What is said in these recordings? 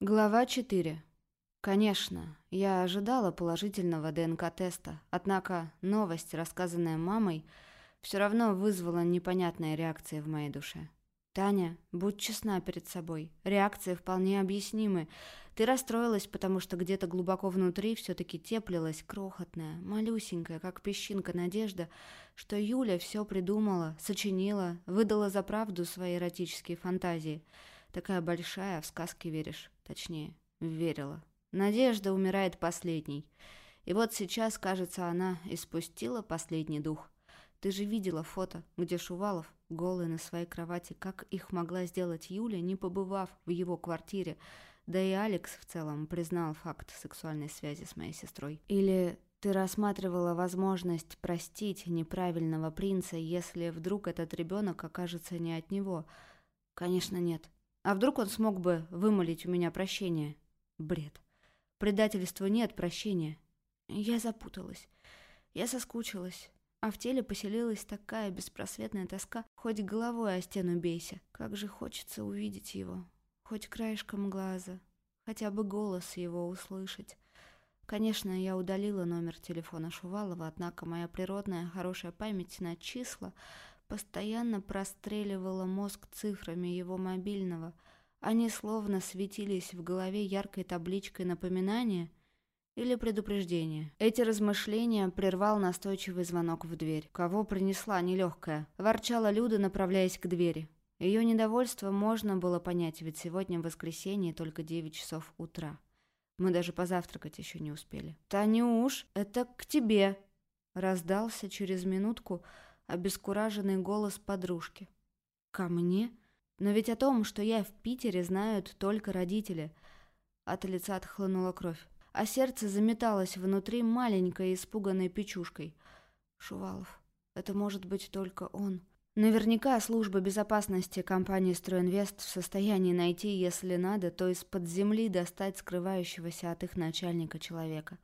Глава 4. Конечно, я ожидала положительного ДНК-теста, однако новость, рассказанная мамой, все равно вызвала непонятные реакции в моей душе. «Таня, будь честна перед собой. Реакции вполне объяснимы. Ты расстроилась, потому что где-то глубоко внутри все-таки теплилась крохотная, малюсенькая, как песчинка надежда, что Юля все придумала, сочинила, выдала за правду свои эротические фантазии. Такая большая, в сказки веришь». Точнее, верила. Надежда умирает последней. И вот сейчас, кажется, она испустила последний дух. Ты же видела фото, где Шувалов, голый на своей кровати, как их могла сделать Юля, не побывав в его квартире. Да и Алекс в целом признал факт сексуальной связи с моей сестрой. Или ты рассматривала возможность простить неправильного принца, если вдруг этот ребенок окажется не от него? Конечно, нет. А вдруг он смог бы вымолить у меня прощение? Бред. Предательства нет, прощения. Я запуталась. Я соскучилась. А в теле поселилась такая беспросветная тоска. Хоть головой о стену бейся. Как же хочется увидеть его. Хоть краешком глаза. Хотя бы голос его услышать. Конечно, я удалила номер телефона Шувалова, однако моя природная хорошая память на числа постоянно простреливала мозг цифрами его мобильного. Они словно светились в голове яркой табличкой напоминания или предупреждения. Эти размышления прервал настойчивый звонок в дверь. Кого принесла нелегкая? Ворчала Люда, направляясь к двери. Ее недовольство можно было понять, ведь сегодня воскресенье только девять часов утра. Мы даже позавтракать еще не успели. «Танюш, это к тебе!» Раздался через минутку обескураженный голос подружки. «Ко мне? Но ведь о том, что я в Питере, знают только родители». От лица отхлынула кровь, а сердце заметалось внутри маленькой испуганной печушкой. «Шувалов, это может быть только он». Наверняка служба безопасности компании «Стройинвест» в состоянии найти, если надо, то из-под земли достать скрывающегося от их начальника человека.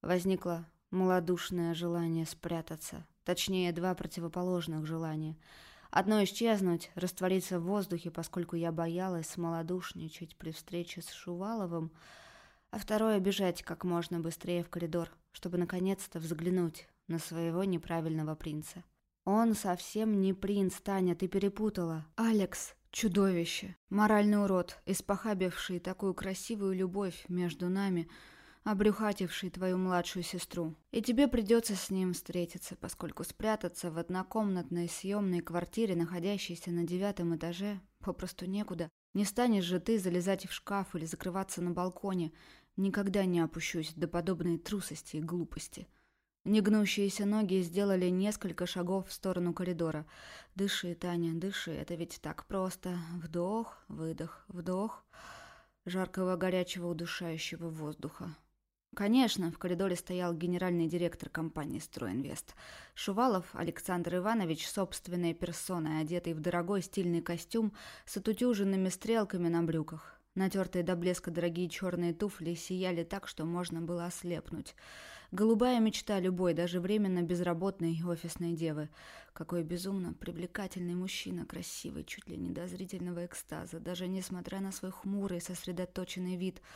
Возникло малодушное желание спрятаться, Точнее, два противоположных желания. Одно исчезнуть, раствориться в воздухе, поскольку я боялась смолодушничать при встрече с Шуваловым, а второе — бежать как можно быстрее в коридор, чтобы наконец-то взглянуть на своего неправильного принца. Он совсем не принц, Таня, ты перепутала. Алекс — чудовище, моральный урод, испохабивший такую красивую любовь между нами — обрюхативший твою младшую сестру. И тебе придется с ним встретиться, поскольку спрятаться в однокомнатной съемной квартире, находящейся на девятом этаже, попросту некуда. Не станешь же ты залезать в шкаф или закрываться на балконе. Никогда не опущусь до подобной трусости и глупости. Негнущиеся ноги сделали несколько шагов в сторону коридора. «Дыши, Таня, дыши, это ведь так просто. Вдох, выдох, вдох» жаркого горячего удушающего воздуха. Конечно, в коридоре стоял генеральный директор компании «Стройинвест». Шувалов Александр Иванович собственной персоной, одетый в дорогой стильный костюм с отутюженными стрелками на брюках. Натертые до блеска дорогие черные туфли сияли так, что можно было ослепнуть. Голубая мечта любой, даже временно безработной офисной девы. Какой безумно привлекательный мужчина, красивый, чуть ли не до зрительного экстаза, даже несмотря на свой хмурый, сосредоточенный вид –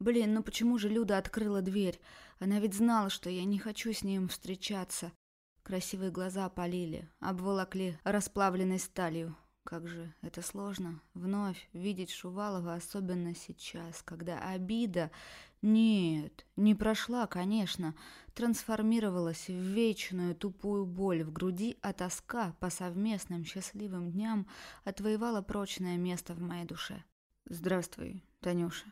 Блин, ну почему же Люда открыла дверь? Она ведь знала, что я не хочу с ним встречаться. Красивые глаза опалили, обволокли расплавленной сталью. Как же это сложно, вновь видеть Шувалова, особенно сейчас, когда обида... Нет, не прошла, конечно, трансформировалась в вечную тупую боль в груди, а тоска по совместным счастливым дням отвоевала прочное место в моей душе. «Здравствуй, Танюша»,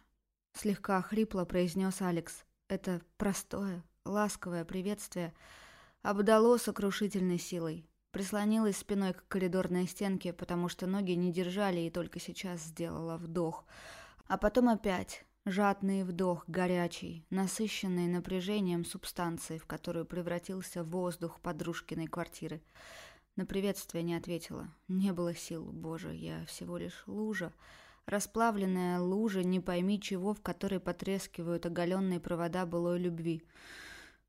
Слегка хрипло произнес Алекс. Это простое, ласковое приветствие обдало сокрушительной силой. Прислонилась спиной к коридорной стенке, потому что ноги не держали и только сейчас сделала вдох. А потом опять жадный вдох, горячий, насыщенный напряжением субстанции, в которую превратился воздух подружкиной квартиры. На приветствие не ответила. Не было сил, боже, я всего лишь лужа. Расплавленная лужа, не пойми чего, в которой потрескивают оголенные провода былой любви.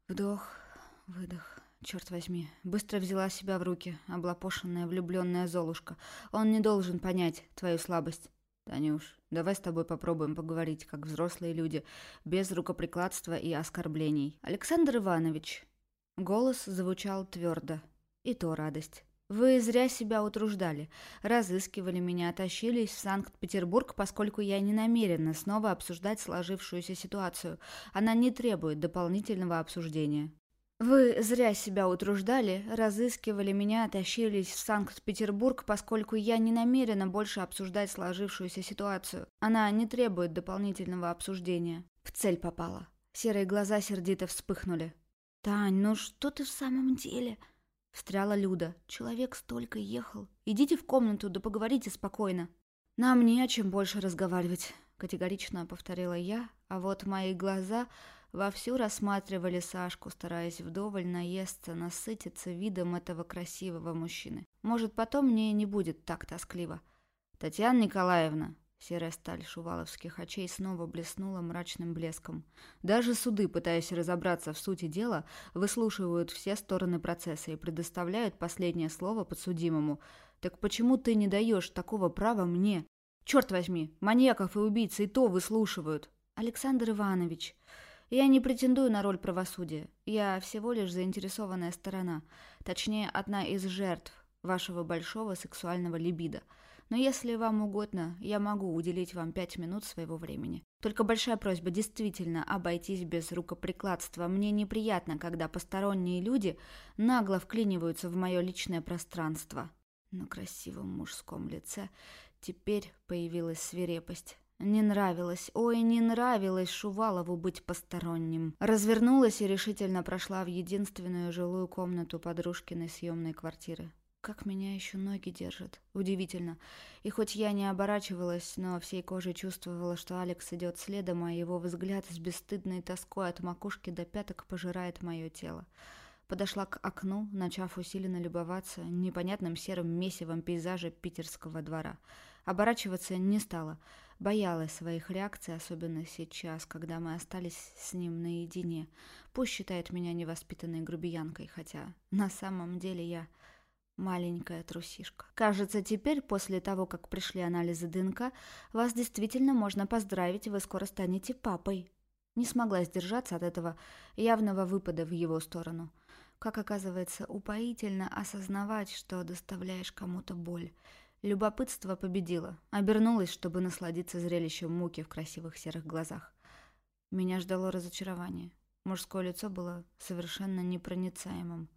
Вдох, выдох. Черт возьми. Быстро взяла себя в руки, облапошенная влюбленная Золушка. Он не должен понять твою слабость. «Танюш, давай с тобой попробуем поговорить, как взрослые люди, без рукоприкладства и оскорблений. Александр Иванович». Голос звучал твердо. И то радость. Вы зря себя утруждали. Разыскивали меня, тащились в Санкт-Петербург, поскольку я не намерена снова обсуждать сложившуюся ситуацию. Она не требует дополнительного обсуждения. Вы зря себя утруждали, разыскивали меня, тащились в Санкт-Петербург, поскольку я не намерена больше обсуждать сложившуюся ситуацию. Она не требует дополнительного обсуждения. В цель попала. Серые глаза сердито вспыхнули. «Тань, ну что ты в самом деле?» Встряла Люда. «Человек столько ехал. Идите в комнату, да поговорите спокойно». «Нам не о чем больше разговаривать», — категорично повторила я, а вот мои глаза вовсю рассматривали Сашку, стараясь вдоволь наесться, насытиться видом этого красивого мужчины. Может, потом мне не будет так тоскливо. «Татьяна Николаевна», Серая сталь шуваловских очей снова блеснула мрачным блеском. Даже суды, пытаясь разобраться в сути дела, выслушивают все стороны процесса и предоставляют последнее слово подсудимому. Так почему ты не даешь такого права мне? Черт возьми, маньяков и убийц и то выслушивают. Александр Иванович, я не претендую на роль правосудия. Я всего лишь заинтересованная сторона. Точнее, одна из жертв вашего большого сексуального либидо – но если вам угодно, я могу уделить вам пять минут своего времени. Только большая просьба действительно обойтись без рукоприкладства. Мне неприятно, когда посторонние люди нагло вклиниваются в мое личное пространство. На красивом мужском лице теперь появилась свирепость. Не нравилось, ой, не нравилось Шувалову быть посторонним. Развернулась и решительно прошла в единственную жилую комнату подружкиной съемной квартиры. Как меня еще ноги держат. Удивительно. И хоть я не оборачивалась, но всей кожей чувствовала, что Алекс идет следом, а его взгляд с бесстыдной тоской от макушки до пяток пожирает мое тело. Подошла к окну, начав усиленно любоваться непонятным серым месивом пейзажа питерского двора. Оборачиваться не стала. Боялась своих реакций, особенно сейчас, когда мы остались с ним наедине. Пусть считает меня невоспитанной грубиянкой, хотя на самом деле я Маленькая трусишка. Кажется, теперь, после того, как пришли анализы ДНК, вас действительно можно поздравить, вы скоро станете папой. Не смогла сдержаться от этого явного выпада в его сторону. Как оказывается, упоительно осознавать, что доставляешь кому-то боль. Любопытство победило. Обернулась, чтобы насладиться зрелищем муки в красивых серых глазах. Меня ждало разочарование. Мужское лицо было совершенно непроницаемым.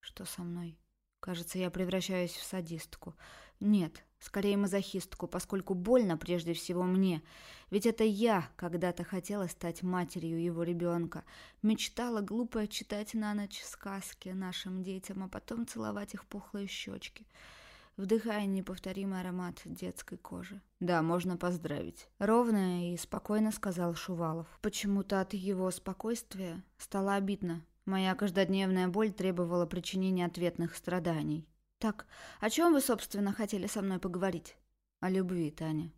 Что со мной? Кажется, я превращаюсь в садистку. Нет, скорее мазохистку, поскольку больно прежде всего мне. Ведь это я когда-то хотела стать матерью его ребенка. Мечтала глупо читать на ночь сказки нашим детям, а потом целовать их пухлые щечки вдыхая неповторимый аромат детской кожи. «Да, можно поздравить», — ровно и спокойно сказал Шувалов. Почему-то от его спокойствия стало обидно. Моя каждодневная боль требовала причинения ответных страданий. «Так, о чем вы, собственно, хотели со мной поговорить?» «О любви, Таня».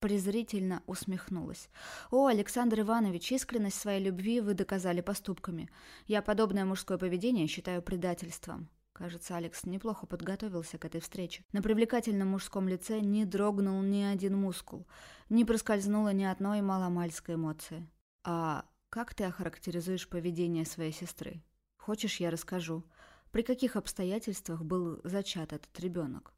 Презрительно усмехнулась. «О, Александр Иванович, искренность своей любви вы доказали поступками. Я подобное мужское поведение считаю предательством». Кажется, Алекс неплохо подготовился к этой встрече. На привлекательном мужском лице не дрогнул ни один мускул, не проскользнула ни одной маломальской эмоции. «А как ты охарактеризуешь поведение своей сестры? Хочешь, я расскажу? При каких обстоятельствах был зачат этот ребенок?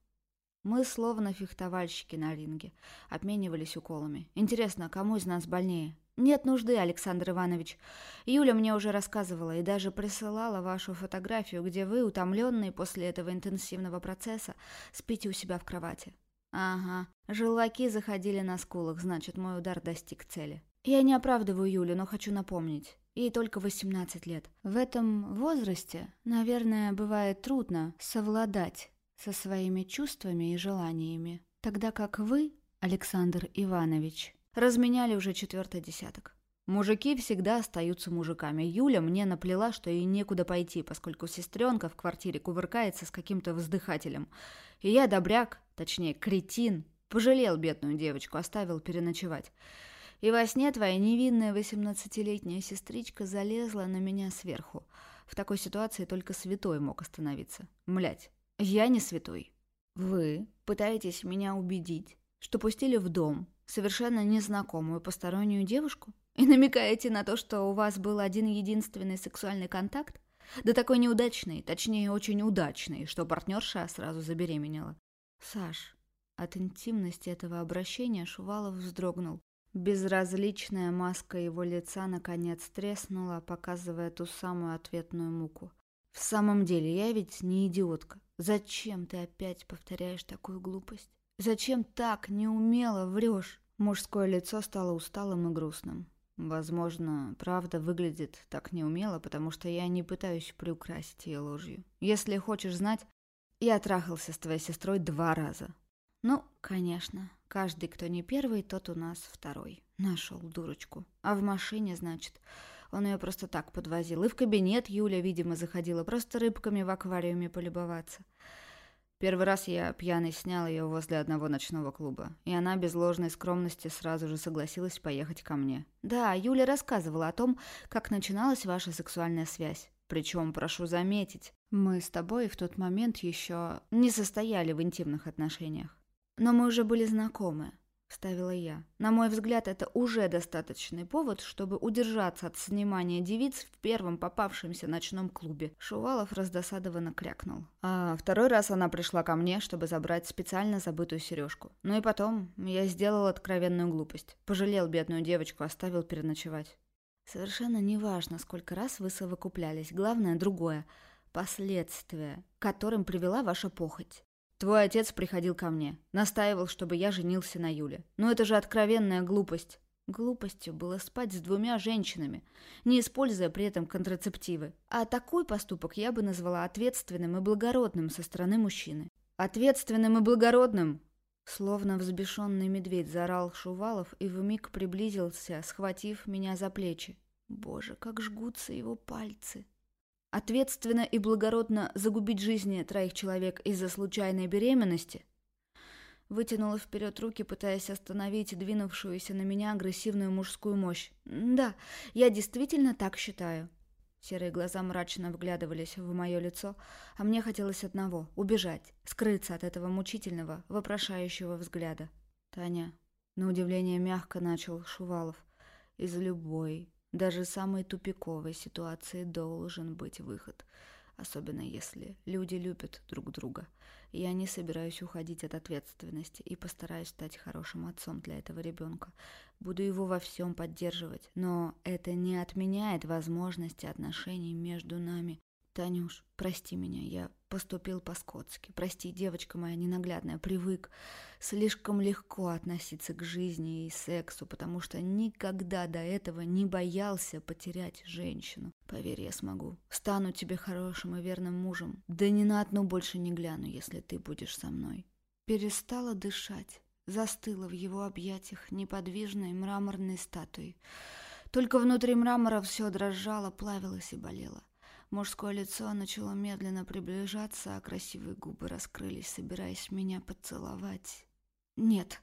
Мы словно фехтовальщики на ринге, обменивались уколами. Интересно, кому из нас больнее? Нет нужды, Александр Иванович. Юля мне уже рассказывала и даже присылала вашу фотографию, где вы, утомленные после этого интенсивного процесса, спите у себя в кровати. Ага, желваки заходили на скулах, значит, мой удар достиг цели. Я не оправдываю Юлю, но хочу напомнить. Ей только 18 лет. В этом возрасте, наверное, бывает трудно совладать со своими чувствами и желаниями, тогда как вы, Александр Иванович, разменяли уже четвертый десяток. Мужики всегда остаются мужиками. Юля мне наплела, что ей некуда пойти, поскольку сестренка в квартире кувыркается с каким-то вздыхателем. И я добряк, точнее кретин, пожалел бедную девочку, оставил переночевать. И во сне твоя невинная восемнадцатилетняя сестричка залезла на меня сверху. В такой ситуации только святой мог остановиться. Млять, я не святой. Вы пытаетесь меня убедить, что пустили в дом, совершенно незнакомую постороннюю девушку? И намекаете на то, что у вас был один единственный сексуальный контакт? Да такой неудачный, точнее, очень удачный, что партнерша сразу забеременела. Саш, от интимности этого обращения Шувалов вздрогнул. Безразличная маска его лица наконец треснула, показывая ту самую ответную муку. «В самом деле, я ведь не идиотка. Зачем ты опять повторяешь такую глупость? Зачем так неумело врешь?» Мужское лицо стало усталым и грустным. Возможно, правда выглядит так неумело, потому что я не пытаюсь приукрасить ее ложью. Если хочешь знать, я трахался с твоей сестрой два раза. Ну, конечно, каждый, кто не первый, тот у нас второй. Нашел дурочку. А в машине, значит, он ее просто так подвозил. И в кабинет Юля, видимо, заходила просто рыбками в аквариуме полюбоваться. Первый раз я пьяный снял ее возле одного ночного клуба, и она без ложной скромности сразу же согласилась поехать ко мне. Да, Юля рассказывала о том, как начиналась ваша сексуальная связь. Причем, прошу заметить, мы с тобой в тот момент еще не состояли в интимных отношениях. Но мы уже были знакомы вставила я. На мой взгляд, это уже достаточный повод, чтобы удержаться от снимания девиц в первом попавшемся ночном клубе. Шувалов раздосадованно крякнул. А второй раз она пришла ко мне, чтобы забрать специально забытую сережку. Ну и потом я сделал откровенную глупость. Пожалел бедную девочку, оставил переночевать. Совершенно неважно, сколько раз вы совокуплялись. Главное другое – последствия, к которым привела ваша похоть. Твой отец приходил ко мне, настаивал, чтобы я женился на Юле. Но это же откровенная глупость. Глупостью было спать с двумя женщинами, не используя при этом контрацептивы. А такой поступок я бы назвала ответственным и благородным со стороны мужчины. Ответственным и благородным! Словно взбешенный медведь заорал Шувалов и вмиг приблизился, схватив меня за плечи. Боже, как жгутся его пальцы! Ответственно и благородно загубить жизни троих человек из-за случайной беременности? Вытянула вперед руки, пытаясь остановить двинувшуюся на меня агрессивную мужскую мощь. «Да, я действительно так считаю». Серые глаза мрачно вглядывались в мое лицо, а мне хотелось одного — убежать, скрыться от этого мучительного, вопрошающего взгляда. «Таня», — на удивление мягко начал Шувалов, — «из любой даже самой тупиковой ситуации должен быть выход, особенно если люди любят друг друга. Я не собираюсь уходить от ответственности и постараюсь стать хорошим отцом для этого ребенка. Буду его во всем поддерживать, но это не отменяет возможности отношений между нами. Танюш, прости меня, я поступил по-скотски. Прости, девочка моя ненаглядная, привык слишком легко относиться к жизни и сексу, потому что никогда до этого не боялся потерять женщину. Поверь, я смогу. Стану тебе хорошим и верным мужем. Да ни на одну больше не гляну, если ты будешь со мной. Перестала дышать, застыла в его объятиях неподвижной мраморной статуей. Только внутри мрамора все дрожало, плавилось и болело. Мужское лицо начало медленно приближаться, а красивые губы раскрылись, собираясь меня поцеловать. «Нет.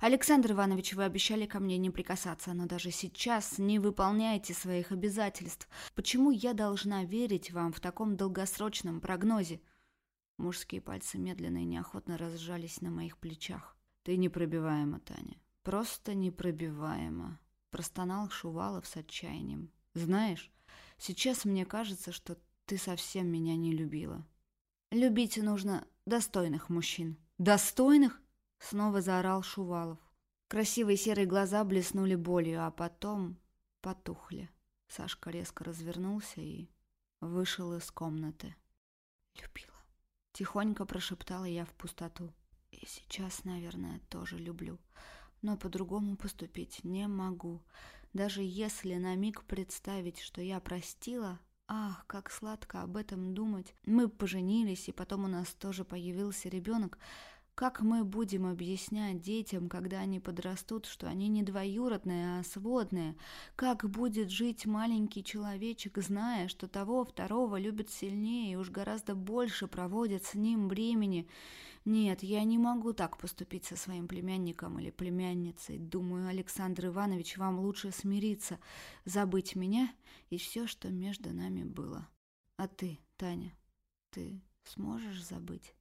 Александр Иванович, вы обещали ко мне не прикасаться, но даже сейчас не выполняете своих обязательств. Почему я должна верить вам в таком долгосрочном прогнозе?» Мужские пальцы медленно и неохотно разжались на моих плечах. «Ты непробиваема, Таня. Просто непробиваема», — простонал Шувалов с отчаянием. «Знаешь, Сейчас мне кажется, что ты совсем меня не любила. Любить нужно достойных мужчин. Достойных? Снова заорал Шувалов. Красивые серые глаза блеснули болью, а потом потухли. Сашка резко развернулся и вышел из комнаты. Любила. Тихонько прошептала я в пустоту. И сейчас, наверное, тоже люблю. Но по-другому поступить не могу. Даже если на миг представить, что я простила, ах, как сладко об этом думать. Мы поженились, и потом у нас тоже появился ребенок. Как мы будем объяснять детям, когда они подрастут, что они не двоюродные, а сводные? Как будет жить маленький человечек, зная, что того второго любят сильнее и уж гораздо больше проводят с ним времени? Нет, я не могу так поступить со своим племянником или племянницей. Думаю, Александр Иванович, вам лучше смириться, забыть меня и все, что между нами было. А ты, Таня, ты сможешь забыть?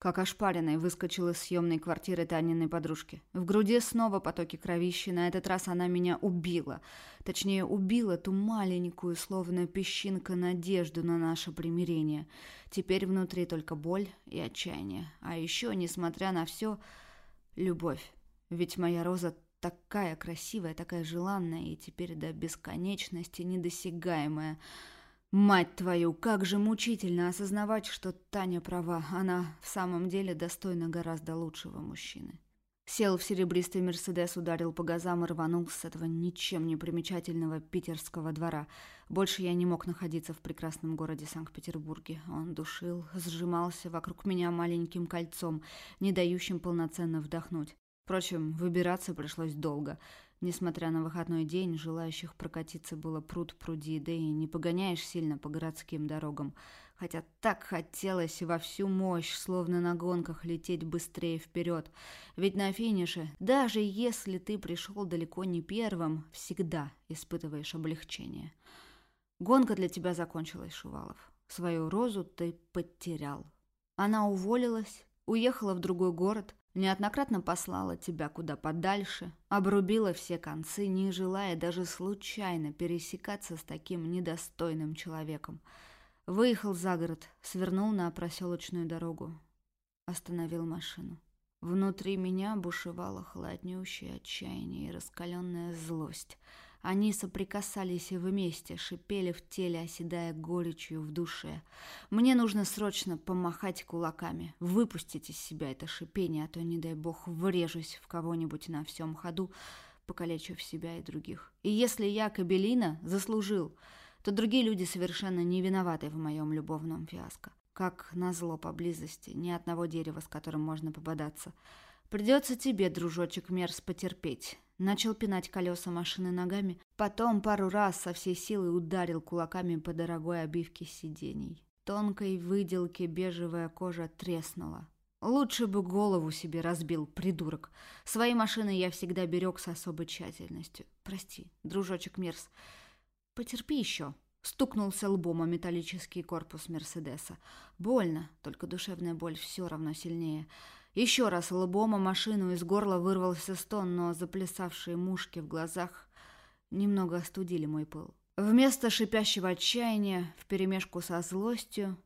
Как ошпаренный выскочил из съемной квартиры Таниной подружки. В груди снова потоки кровищи, на этот раз она меня убила. Точнее, убила ту маленькую, словно песчинка, надежду на наше примирение. Теперь внутри только боль и отчаяние. А еще, несмотря на все, любовь. Ведь моя Роза такая красивая, такая желанная и теперь до бесконечности недосягаемая. Мать твою, как же мучительно осознавать, что Таня права. Она в самом деле достойна гораздо лучшего мужчины. Сел в серебристый Мерседес, ударил по газам и рванул с этого ничем не примечательного питерского двора. Больше я не мог находиться в прекрасном городе Санкт-Петербурге. Он душил, сжимался вокруг меня маленьким кольцом, не дающим полноценно вдохнуть. Впрочем, выбираться пришлось долго. Несмотря на выходной день, желающих прокатиться было пруд пруди, да и не погоняешь сильно по городским дорогам. Хотя так хотелось во всю мощь, словно на гонках, лететь быстрее вперед. Ведь на финише, даже если ты пришел далеко не первым, всегда испытываешь облегчение. Гонка для тебя закончилась, Шувалов. Свою розу ты потерял. Она уволилась, уехала в другой город, Неоднократно послала тебя куда подальше, обрубила все концы, не желая даже случайно пересекаться с таким недостойным человеком. Выехал за город, свернул на проселочную дорогу, остановил машину. Внутри меня бушевало холоднющее отчаяние и раскаленная злость — они соприкасались и вместе, шипели в теле, оседая горечью в душе. Мне нужно срочно помахать кулаками, выпустить из себя это шипение, а то, не дай бог, врежусь в кого-нибудь на всем ходу, покалечив себя и других. И если я, Кабелина, заслужил, то другие люди совершенно не виноваты в моем любовном фиаско. Как назло поблизости, ни одного дерева, с которым можно пободаться. Придется тебе, дружочек Мерс, потерпеть. Начал пинать колеса машины ногами, потом пару раз со всей силы ударил кулаками по дорогой обивке сидений. Тонкой выделке бежевая кожа треснула. Лучше бы голову себе разбил, придурок. Свои машины я всегда берег с особой тщательностью. Прости, дружочек Мерс. Потерпи еще. Стукнулся лбом о металлический корпус Мерседеса. Больно, только душевная боль все равно сильнее. Еще раз лбом о машину из горла вырвался стон, но заплясавшие мушки в глазах немного остудили мой пыл. Вместо шипящего отчаяния, вперемешку со злостью,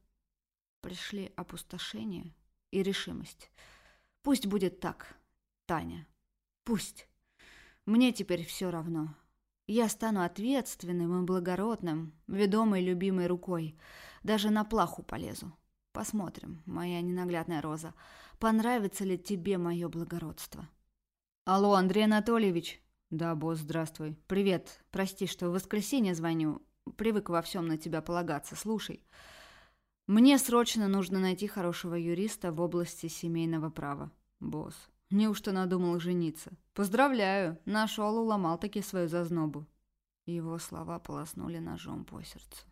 пришли опустошение и решимость. Пусть будет так, Таня. Пусть. Мне теперь все равно. Я стану ответственным и благородным, ведомой любимой рукой. Даже на плаху полезу. Посмотрим, моя ненаглядная роза, понравится ли тебе мое благородство. Алло, Андрей Анатольевич. Да, босс, здравствуй. Привет. Прости, что в воскресенье звоню. Привык во всем на тебя полагаться. Слушай. Мне срочно нужно найти хорошего юриста в области семейного права. Босс. Неужто надумал жениться? Поздравляю, нашел уломал таки свою зазнобу. Его слова полоснули ножом по сердцу.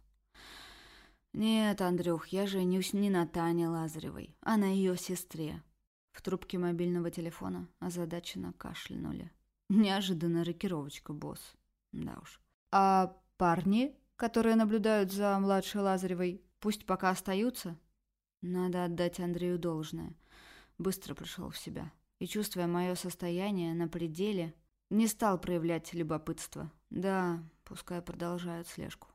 «Нет, Андрюх, я женюсь не на Тане Лазаревой, а на ее сестре». В трубке мобильного телефона озадаченно кашлянули. Неожиданная рокировочка, босс. Да уж. «А парни, которые наблюдают за младшей Лазаревой, пусть пока остаются?» Надо отдать Андрею должное. Быстро пришел в себя. И, чувствуя мое состояние на пределе, не стал проявлять любопытство. Да, пускай продолжают слежку.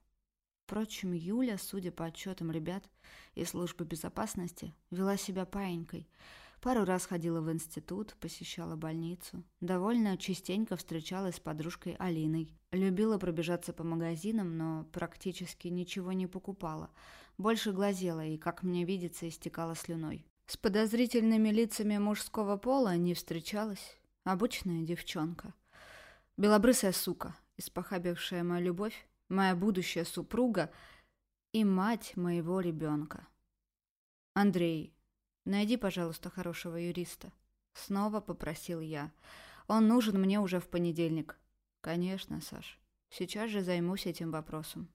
Впрочем, Юля, судя по отчетам ребят и службы безопасности, вела себя паенькой. Пару раз ходила в институт, посещала больницу. Довольно частенько встречалась с подружкой Алиной. Любила пробежаться по магазинам, но практически ничего не покупала. Больше глазела и, как мне видится, истекала слюной. С подозрительными лицами мужского пола не встречалась. Обычная девчонка. Белобрысая сука, испохабившая мою любовь моя будущая супруга и мать моего ребенка. Андрей, найди, пожалуйста, хорошего юриста. Снова попросил я. Он нужен мне уже в понедельник. Конечно, Саш. Сейчас же займусь этим вопросом.